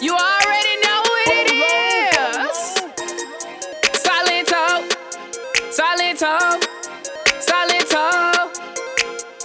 You already know what it is. Silento, Silento, Silento.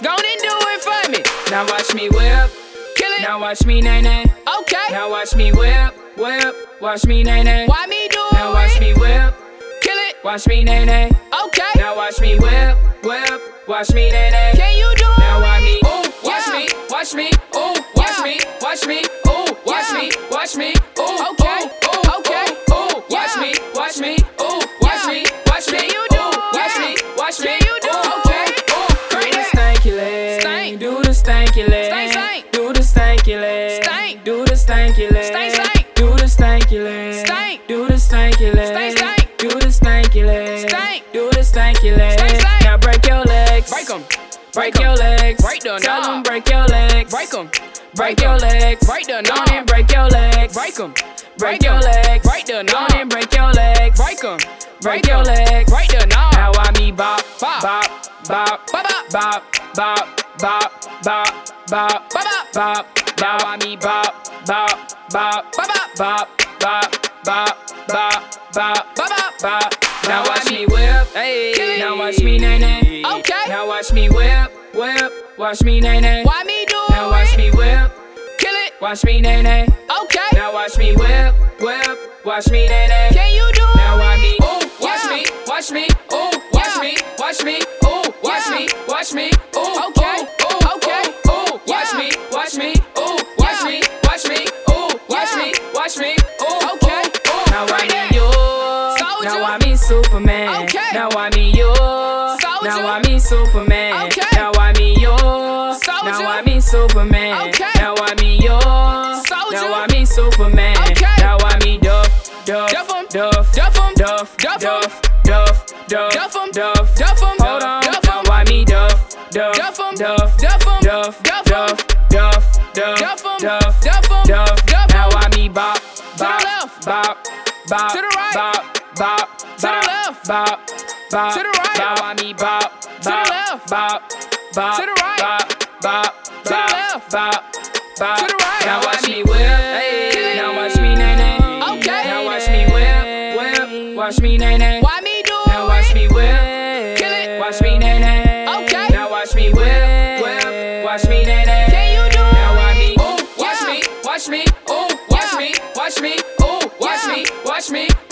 Go and do it for me. Now watch me whip. Kill it. Now watch me nae nae. Okay. Now watch me whip, whip. Watch me nae nae. Why me do it? Now watch me whip. Kill it. Watch me nae nae. Okay. Now watch me whip, whip. Watch me nae nae. Can you do Now it? Now watch me, ooh, watch Yeah. me, watch me, ooh, watch Yeah. me, watch me, ooh, watch me, watch me, ooh, Okay. ooh, Okay. ooh, watch me, watch me, ooh, watch me, watch me, you do watch me, watch me, you do okay, ooh, do the stanky leg, Stank. do the stanky leg, Stank, stank. do the stanky leg, Stank. do the stanky leg, Stank, stank. do the stanky leg, Stank. do the stanky leg, Stank, stank. do the stanky leg, Stank. do the stanky leg, now break your legs, Break 'em. Break your legs. Break the Tell 'em knob. break your legs. Break 'em. Break your legs. Break the Go on and break your legs. Break 'em. Break your legs. Break the Go on and break your legs. Break 'em. Break your legs. Break the knob. Now I me bop, Bop. bop, bop, Bop, bop. bop, bop, bop, bop, bop, Bop. Now I me bop, bop, bop, Bop, bop. bop, bop, bop, bop, bop, Bop. Now watch me whip. Hey. Now watch me nae nae. Okay. Now watch me whip, whip. Watch me nae nae. Why me do it? Now watch me whip. Kill it. Watch me nae nae. Okay. Now watch me whip, whip. Watch me nae nae. Can you do Now it? watch me, ooh, watch Yeah. me, watch me, ooh, watch Yeah. me, watch me, ooh, watch Yeah. me, watch me, ooh, Okay. ooh, Okay. ooh, ooh, watch me, watch me, ooh, watch me, watch me, ooh, watch me, watch me, ooh, Okay. ooh. Now I me you, Soldier. now I me Superman. Okay. Now I me you, Soldier. now I me Superman. Superman. Okay. Now I me Duff, Duff, Duff 'em. Duff, Duff 'em. Duff, Duff. Duff, Duff, Duff, Duff 'em. Duff, Duff. Hold on, Duff 'em. why me Duff, Duff, Duff. Duff, Duff. Duff, Duff. Duff, Duff, Duff, Duff. Duff, Duff. Duff. Now I me bop, bop, bop, bop, To the right. bop, bop, the bop, left. bop, bop, To the right. Now I me bop, bop, left. bop, bop, To the right. bop, bop, the bop, left. bop, bop. To the right. Now nay. Why me do now it? Now watch me whip. Kill it. Watch me nae nae. Okay. Now watch me whip. Whip. Watch me nae nae. Can you do now it? Now watch me. Ooh, watch yeah. me. Watch me. Ooh, watch yeah. me. Watch me. Ooh, watch yeah. me. Watch me.